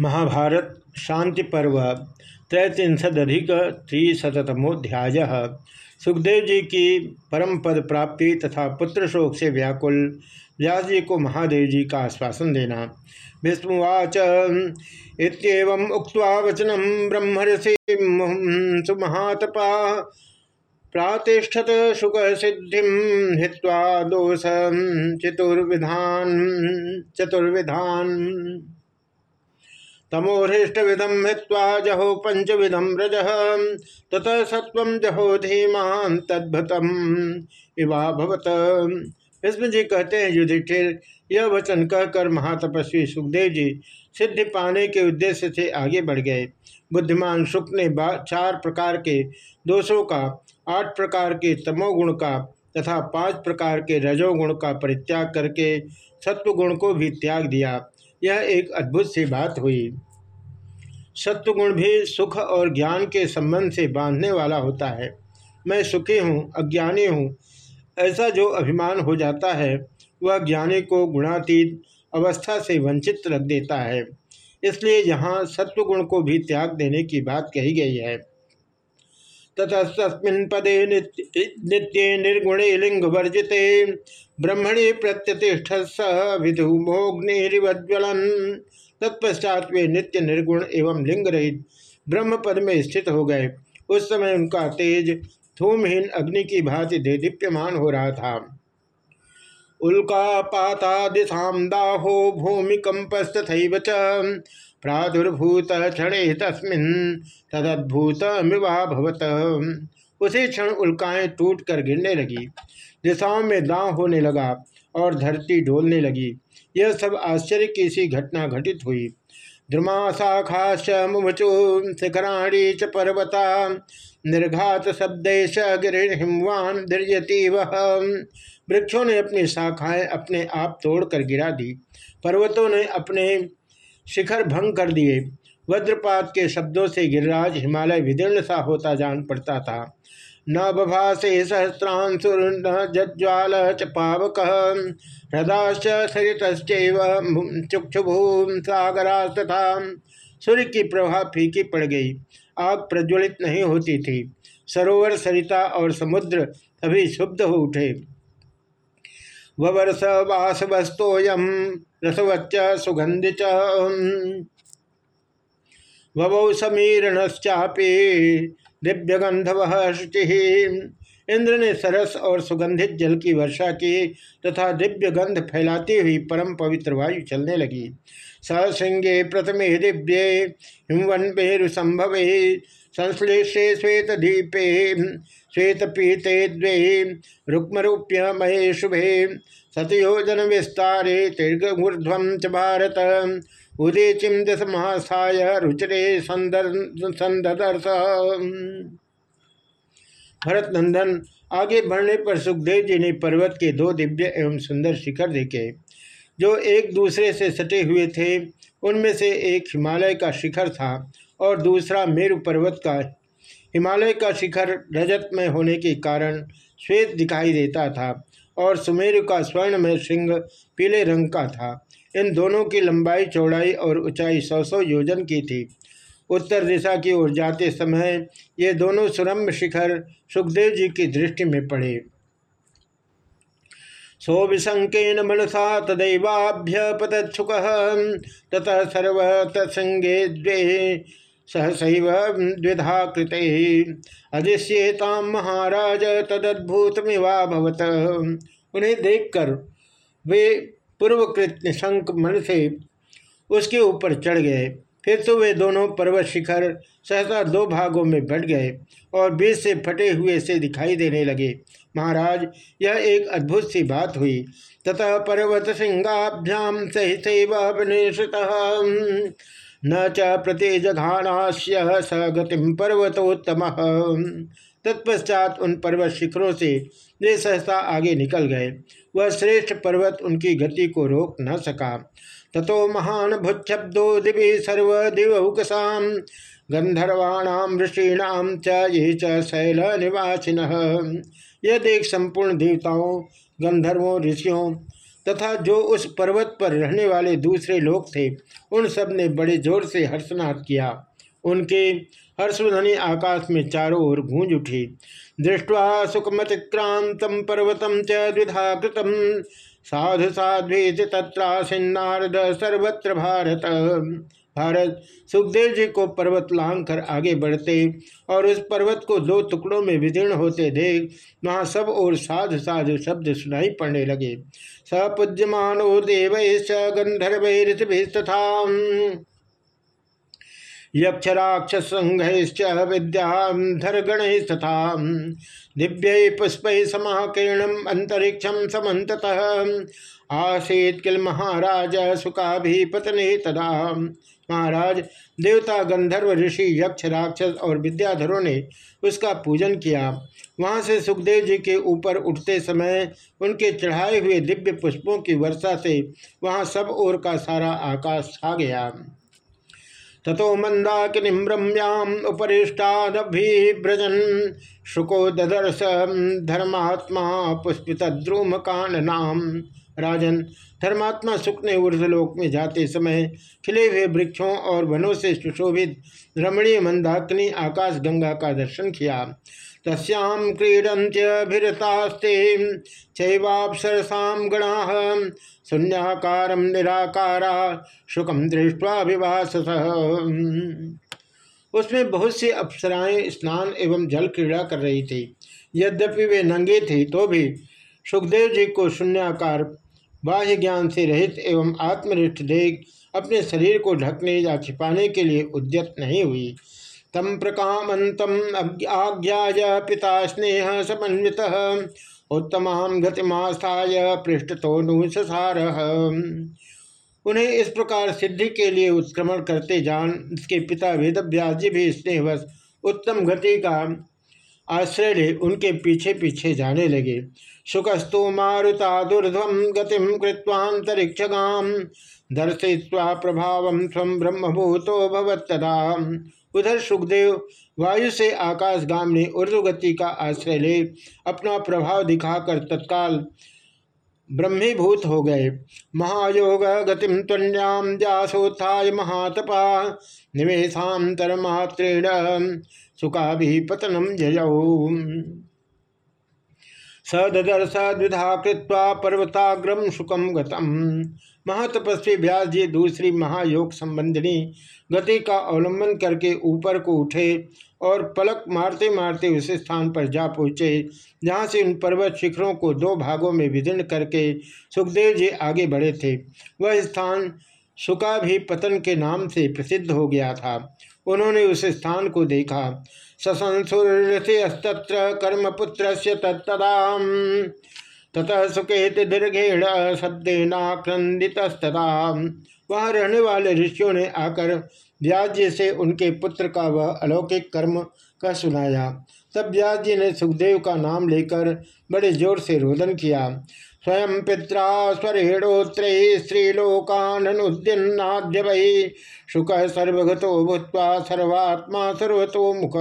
महाभारत, शांति पर्व, त्रैतिशदधिक त्रिशतमोध्याय सुखदेव जी की परम पद प्राप्ति तथा पुत्र शोक से व्याकुल व्यास जी को महादेव जी का आश्वासन देना। विष्णुवाच इतम उक्त्वा वचनम ब्रह्मर्षि सुमहातपा। प्रातिष्ठत सुख सिद्धि हित्वा दोष चतुर्विधान चतुर्विधान। तमोहृष्ट विधम हित्वा जहो पंचविधम रज। ततः सत्व जहो धीमान तद्भुतम। इवा भवत। इसमें जी कहते हैं, युधिष्ठिर, यह वचन कहकर महातपस्वी सुखदेव जी सिद्धि पाने के उद्देश्य से आगे बढ़ गए। बुद्धिमान सुख ने चार प्रकार के दोषों का, आठ प्रकार के तमोगुण का तथा पाँच प्रकार के रजोगुण का परित्याग करके सत्वगुण को भी त्याग दिया। यह एक अद्भुत सी बात हुई। सत्वगुण भी सुख और ज्ञान के संबंध से बांधने वाला होता है। मैं सुखी हूँ, अज्ञानी हूँ। ऐसा जो अभिमान हो जाता है, वह ज्ञानी को गुणातीत अवस्था से वंचित रख देता है। इसलिए यहाँ सत्वगुण को भी त्याग देने की बात कही गई है। ततस्तस्मिन् पदे नित्ये निर्गुणे लिंग वर्जिते ब्रह्मणे प्रत्यतिष्ठ स विधुमोग्निवज्वलन तत्पश्चात वे नित्य निर्गुण एवं लिंग रहित ब्रह्म पद में स्थित हो गए। उस समय उनका तेज धूमहीन अग्नि की भांति दे दीप्यमान हो रहा था। उल्का पाता दिशा दाहो भूमिकंपस्तथैव च। प्रादुर्भूत क्षण तस्मिन तदद्भुत मिवाभवत उसी क्षण उल्काएँ टूट कर गिरने लगी। दिशाओं में दांव होने लगा और धरती डोलने लगी। यह सब आश्चर्य की सी घटना घटित हुई। ध्रुमा शाखाश मुमुचु शिखराणी च पर्वता, निर्घात शब्देश गिरिहिमवान धीर्यती वह वृक्षों ने अपनी शाखाएँ अपने आप तोड़कर गिरा दी। पर्वतों ने अपने शिखर भंग कर दिए। वज्रपात के शब्दों से गिरिराज हिमालय विदीर्ण सा होता जान पड़ता था। न बभासे सहस्रांसुर न जज्वाल च पावक हृदाश्च सरितश्चैव चुक्षुभूम सागरा तथा सूर्य की प्रभा फीकी पड़ गई। आग प्रज्वलित नहीं होती थी। सरोवर सरिता और समुद्र अभी शुद्ध हो उठे। ववर्ष वासवस्तोयम रसवच्च सुगंधि ववौ समीरणश्चापी दिव्यगंधव शुचि इंद्र ने सरस और सुगंधित जल की वर्षा की तथा दिव्य गंध फैलाती हुई परम पवित्र वायु चलने लगी। स सृंगे प्रथमे दिव्ये हिमवन पेरु संभवे। संश्लेषे श्वेत दीपे श्वेत पीते द्वे, रुक्मरूप्य महे शुभे सतयोजन विस्तारे तीर्घूर्ध्व च भारत। उदीचिम दस रुचरे संदर्श भरत नंदन आगे बढ़ने पर सुखदेव जी ने पर्वत के दो दिव्य एवं सुंदर शिखर देखे, जो एक दूसरे से सटे हुए थे। उनमें से एक हिमालय का शिखर था और दूसरा मेरु पर्वत का हिमालय का शिखर रजत में होने के कारण श्वेत दिखाई देता था और सुमेरु का स्वर्ण में सिंह पीले रंग का था। इन दोनों की लंबाई, चौड़ाई और ऊंचाई सौ सौ योजन की थी। उत्तर दिशा की ओर जाते समय ये दोनों सुरम्भ शिखर सुखदेव जी की दृष्टि में पड़े। सो विसंकेन मनसा तदैवाभ्य पतुक ततः सर्व सहसैव द्विधा कृत अधिश्येताम महाराज तदद्भुतमिवाभवत उन्हें देखकर वे पूर्वकृत निशंक मन से उसके ऊपर चढ़ गए। फिर तो वे दोनों पर्वत शिखर सहसा दो भागों में बट गए और बीच से फटे हुए से दिखाई देने लगे। महाराज, यह एक अद्भुत सी बात हुई। तथा पर्वत सिंगाभ्याम सहित न च प्रतिजघानाश्य स गतिम पर्वतोत्तम। तत्पश्चात उन पर्वत शिखरों से वे सहसा आगे निकल गए। वह श्रेष्ठ पर्वत उनकी गति को रोक न सका। ततो महान भुच्छब्दो दिवी सर्वदिवहुकसा गंधर्वाणाम ऋषीणाम च ये च शैल निवासिन यह देख संपूर्ण देवताओं गंधर्वों ऋषियों तथा जो उस पर्वत पर रहने वाले दूसरे लोग थे, उन सबने बड़े ज़ोर से हर्षनाद किया। उनके हर्षध्वनि आकाश में चारों ओर गूंज उठी। दृष्टवा सुखमतिक्रांत पर्वतम च द्विधा कृतम साधु साध्वी तत्रासिन्नारद सर्वत्र भारत। भारत सुखदेव जी को पर्वत लांग कर आगे बढ़ते और उस पर्वत को दो टुकड़ों में विदीर्ण होते देख वहाँ सब और साधु साधु शब्द सुनाई पड़ने लगे। सपूज्यमानो देव गंधर्व तथा यक्ष राक्षस संघ विद्याधर गण तथा दिव्य पुष्प समाकीर्णम अंतरिक्षम समत आसीत किल महाराज सुखा भी पतने तदा। महाराज, देवता, गंधर्व, ऋषि, यक्ष, राक्षस और विद्याधरों ने उसका पूजन किया। वहाँ से सुखदेव जी के ऊपर उठते समय उनके चढ़ाए हुए दिव्य पुष्पों की वर्षा से वहाँ सब ओर का सारा आकाश छा गया। ततो मंदाकिनीम रम्याम उपरिष्टादभिव्रजन शुको ददर्श धर्मात्मा पुष्पित द्रुम कान नाम राजन, धर्मात्मा सुख ने ऊर्धलोक में जाते समय खिले हुए वृक्षों और वनों से सुशोभित रमणीय मंदाकिनी आकाश गंगा का दर्शन किया। तस्याम क्रीडंत्यभिरतास्ते चैवापसरसा गणा, शून्याकार निराकारा शुकम दृष्टवा विवास उसमें बहुत सी अप्सराएँ, स्नान एवं जल क्रीड़ा कर रही थी। यद्यपि वे नंगे थे तो भी सुखदेव जी को शून्याकार बाह्य ज्ञान से रहित एवं आत्मनिष्ठ देख अपने शरीर को ढकने या छिपाने के लिए उद्यत नहीं हुई। तम प्रकामंतम आज्ञा पिता स्नेह समन्वित, उत्तम गतिमास्थाय पृष्ठ तो उन्हें इस प्रकार सिद्धि के लिए उत्क्रमण करते जान उसके पिता वेदव्यास जी भी स्नेहवश उत्तम गति का आश्रय ले उनके पीछे पीछे जाने लगे। सुखस्तु मारुता दुर्ध्वम गतिम कृत्वांतरिक्षगाम दर्शय्वा प्रभाव स्व ब्रह्मभूतो भवत्तदा उधर सुखदेव वायु से आकाशगाम ने उर्दुगति का आश्रय ले अपना प्रभाव दिखाकर तत्काल ब्रह्मीभूत हो गए। महायोग गतिम तन्याम जासोत्थाय महातपा। निवेशांतरमात्रेण सुखा भी पतनम जयऊ सदर्श द्विधा कृत्वा पर्वताग्रम सुखम गतम महातपस्वी व्यास जी दूसरी महायोग संबंधिनी गति का अवलंबन करके ऊपर को उठे और पलक मारते मारते उस स्थान पर जा पहुँचे, जहाँ से उन पर्वत शिखरों को दो भागों में विदीर्ण करके सुखदेव जी आगे बढ़े थे। वह स्थान सुका भी पतन के नाम से प्रसिद्ध हो गया था। उन्होंने उस स्थान को देखा। ससंसुरस्तत्र कर्मपुत्र तत्तदा ततः सुकेत दीर्घेण शब्देनाक्रंदितस्तदा वहाँ रहने वाले ऋषियों ने आकर व्यास जी से उनके पुत्र का वह अलौकिक कर्म का सुनाया। तब व्यास ने सुखदेव का नाम लेकर बड़े ज़ोर से रोदन किया। स्वयं पिता स्वरेणोत्र स्त्रीलोकानुद्यन्नाद्य वही शुक सर्वगत भूत्वा सर्वात्मा सर्वतो मुख।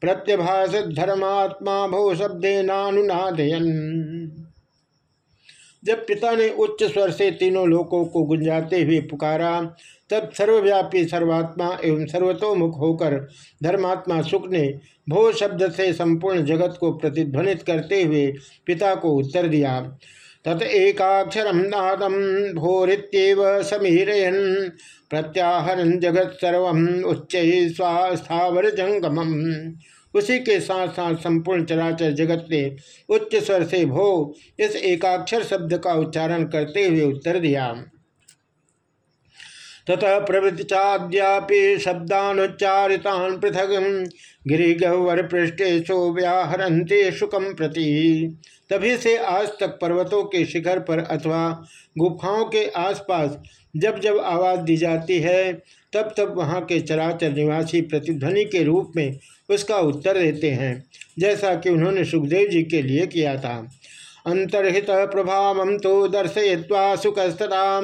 प्रत्यभास धर्मात्मा भो शब्देनानुनादयन जब पिता ने उच्च स्वर से तीनों लोकों को गुंजाते हुए पुकारा तब सर्वव्यापी सर्वात्मा एवं सर्वतोमुख होकर धर्मात्मा सुख ने भो शब्द से संपूर्ण जगत को प्रतिध्वनित करते हुए पिता को उत्तर दिया। तत एकाक्षरम नादम भोरित्यव समीरयन प्रत्याहरन जगत सर्व उच्च स्वास्थावर जंगम उसी के साथ साथ संपूर्ण चराचर जगत ने उच्च स्वर से भो इस एकाक्षर शब्द का उच्चारण करते हुए उत्तर दिया। ततः प्रवृत्ति चाद्यापि शब्दानुच्चारितान पृथक गिरिगह्वर पृष्ठेशो व्याहरते शुकम प्रति। तभी से आज तक पर्वतों के शिखर पर अथवा गुफाओं के आसपास जब जब आवाज़ दी जाती है, तब तब वहाँ के चराचर निवासी प्रतिध्वनि के रूप में उसका उत्तर देते हैं, जैसा कि उन्होंने सुखदेव जी के लिए किया था। अंतर्हित प्रभाव तो दर्शय्वा सुखस्तता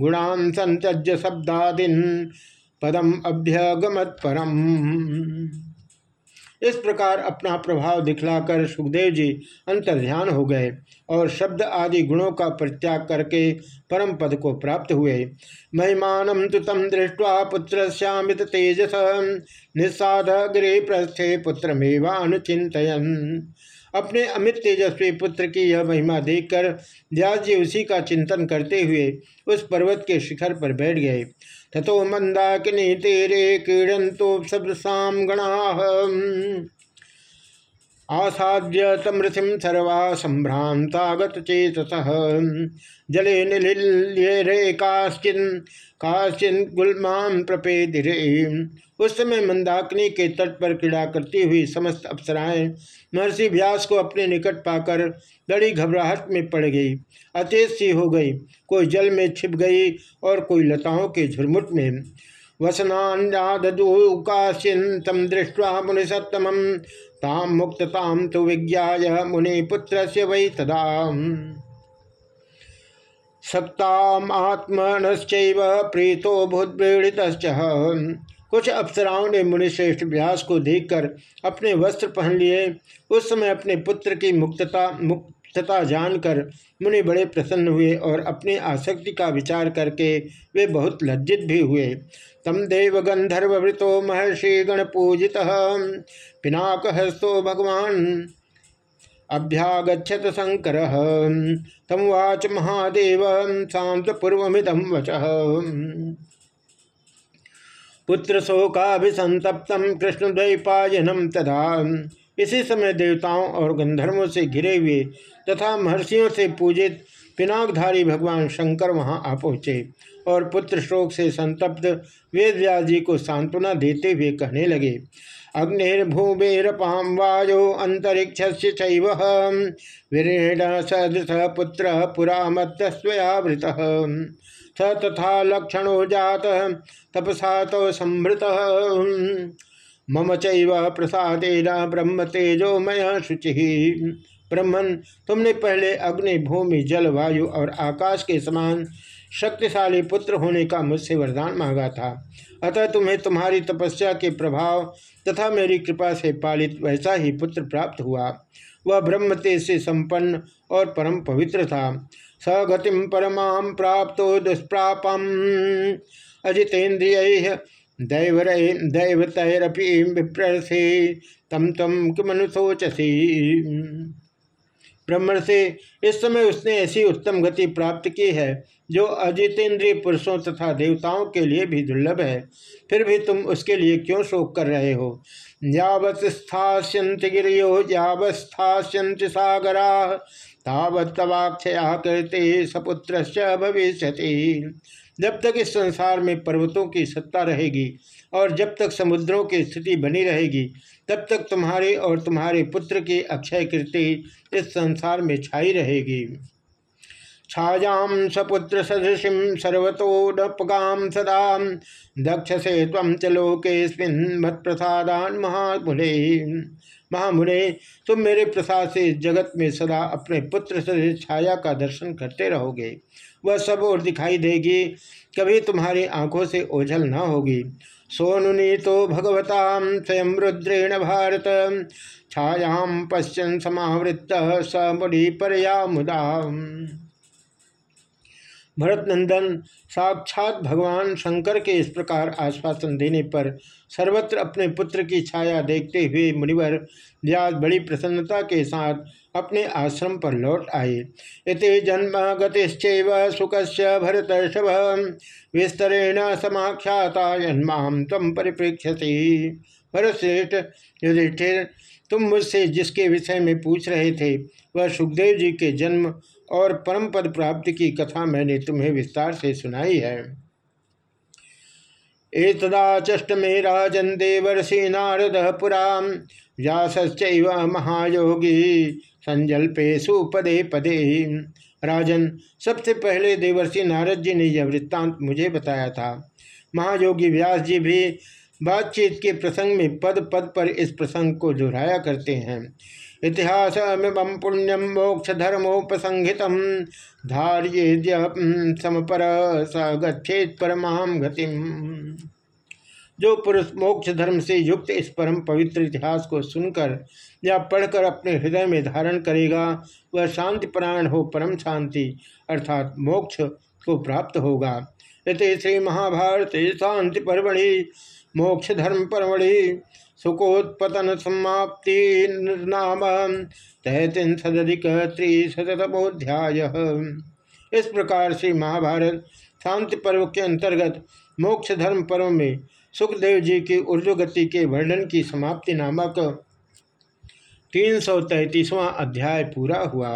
गुणान संत्यज्य शब्दादीन पदम अभ्यगमत परम इस प्रकार अपना प्रभाव दिखलाकर सुखदेव जी अंतर्ध्यान हो गए। और शब्द आदि गुणों का परित्याग करके परम पद को प्राप्त हुए। महिमान तो तम दृष्टवा पुत्र श्यामित तेजस। निस्साद गिरे प्रस्थे पुत्र मेवानुचिंतन अपने अमित तेजस्वी पुत्र की यह महिमा देखकर व्यास जी उसी का चिंतन करते हुए उस पर्वत के शिखर पर बैठ गए। तथो मंदाकिनी तेरे कीड़न क्रीडंतो सब साम गणा। आसाद्य तमृथिम सर्वा संभ्रांतागत चेतस। जले निलिल्ये रे काश्चिन काश्चिन गुलमान प्रपेदिरे उस समय मंदाकिनी के तट पर क्रीड़ा करती हुई समस्त अप्सराएँ महर्षि व्यास को अपने निकट पाकर बड़ी घबराहट में पड़ गई। अचेत सी हो गई। कोई जल में छिप गई और कोई लताओं के झुरमुट में। वसनान्यादूकाशिन तम दृष्टवा मुनि सत्तम ताम मुक्तताम तो विज्ञा मुनिपुत्र से वै तदा सक्तात्मनश्चैव प्रीतो भूतप्रीड़ित कुछ अप्सराओं ने मुनिश्रेष्ठ व्यास को देखकर अपने वस्त्र पहन लिए। उस समय अपने पुत्र की मुक्तता मुक्तता जानकर मुनि बड़े प्रसन्न हुए और अपनी आसक्ति का विचार करके वे बहुत लज्जित भी हुए। तम देव गंधर्वृतो महर्षि गण पूजित पिनाक हस्तो भगवान। अभ्यागछत शंकर। तमवाच महादेव शांत पूर्वमिदम वच। पुत्र शोकाभिसंतप्तम कृष्ण द्वैपायनम तथा इसी समय देवताओं और गंधर्वों से घिरे हुए तथा महर्षियों से पूजित पिनाकधारी भगवान शंकर वहाँ आ पहुँचे और पुत्र शोक से संतप्त वेद व्यास जी को सांत्वना देते हुए कहने लगे अग्निर्भूमेरपाम वायो अंतरिक्ष वीरेण सदृश पुत्र पुरा मत्तस्वयावृत स तथा लक्षणो जात तपसा तो संभृत मम प्रसादेन ब्रह्म तेजोमय शुचि। ब्रह्मन, तुमने पहले अग्नि भूमि जल वायु और आकाश के समान शक्तिशाली पुत्र होने का मुझसे वरदान मांगा था। अतः तुम्हें तुम्हारी तपस्या के प्रभाव तथा मेरी कृपा से पालित वैसा ही पुत्र प्राप्त हुआ। वह ब्रह्म तेज से संपन्न और परम पवित्र था। सगतिम परमा प्राप्त दुष्प्रापम। अजितेन्द्रिय दैवर दैवतरपी विप्रसे तम तम किमनुशोचसी ब्रह्मण से इस समय उसने ऐसी उत्तम गति प्राप्त की है, जो अजितेंद्रिय पुरुषों तथा देवताओं के लिए भी दुर्लभ है। फिर भी तुम उसके लिए क्यों शोक कर रहे हो? यावत स्थास्यंत गिरियो यावस्थास्यंत सागरा तावत तवाक्षया करते सपुत्र भविष्य जब तक इस संसार में पर्वतों की सत्ता रहेगी और जब तक समुद्रों की स्थिति बनी रहेगी, तब तक तुम्हारे और तुम्हारे पुत्र की अक्षय कृति इस संसार में छाई रहेगी। छायां सपुत्र सदृशिम सर्वतोडपगाम सदा। दक्ष से तम च लोकेस्मिन मत प्रसादान महामुने। महामुने, तुम मेरे प्रसाद से जगत में सदा अपने पुत्र सदृश छाया का दर्शन करते रहोगे। वह सब और दिखाई देगी। कभी तुम्हारी आँखों से ओझल न होगी। सोनुनी तो भगवता स्वयं रुद्रेण भारत। छायां पश्चन समावृत्त स मुनि परया मुदा भरत नंदन साक्षात भगवान शंकर के इस प्रकार आश्वासन देने पर सर्वत्र अपने पुत्र की छाया देखते हुए मुनिवर व्यास बड़ी प्रसन्नता के साथ अपने आश्रम पर लौट आए। इति जन्म गतिश्च सुख भरत विस्तरेण समाख्याता जन्माम तम परिप्रेक्षसी भरत श्रेष्ठ युधिष्ठिर, तुम मुझसे जिसके विषय में पूछ रहे थे, वह सुखदेव जी के जन्म और परम पद प्राप्ति की कथा मैंने तुम्हें विस्तार से सुनाई है। एतदा एतदाचष्टमे राजन देवर्षि नारद पुरा व्यास महायोगी, संजल्पे सुपदे पदे। राजन, सबसे पहले देवर्षि नारद जी ने यह वृत्तांत मुझे बताया था। महायोगी व्यास जी भी बातचीत के प्रसंग में पद पद पर इस प्रसंग को दोहराया करते हैं। इतिहास पुण्यम मोक्ष धर्मोपसंहित धार्य समपर स गच्छेत परमाम गतिम जो पुरुष मोक्ष धर्म से युक्त इस परम पवित्र इतिहास को सुनकर या पढ़कर अपने हृदय में धारण करेगा, वह शांति प्राण हो परम शांति, अर्थात मोक्ष को प्राप्त होगा। इत श्री महाभारत शांति पर्वणि मोक्ष धर्म पर्वणि सुखोत्पतन समाप्ति नाम तैतीन सदिक त्रिशतमोध्याय इस प्रकार से महाभारत शांति पर्व के अंतर्गत मोक्ष धर्म पर्व में सुखदेव जी की ऊर्जगति के वर्णन की समाप्ति नामक तीन सौ अध्याय पूरा हुआ।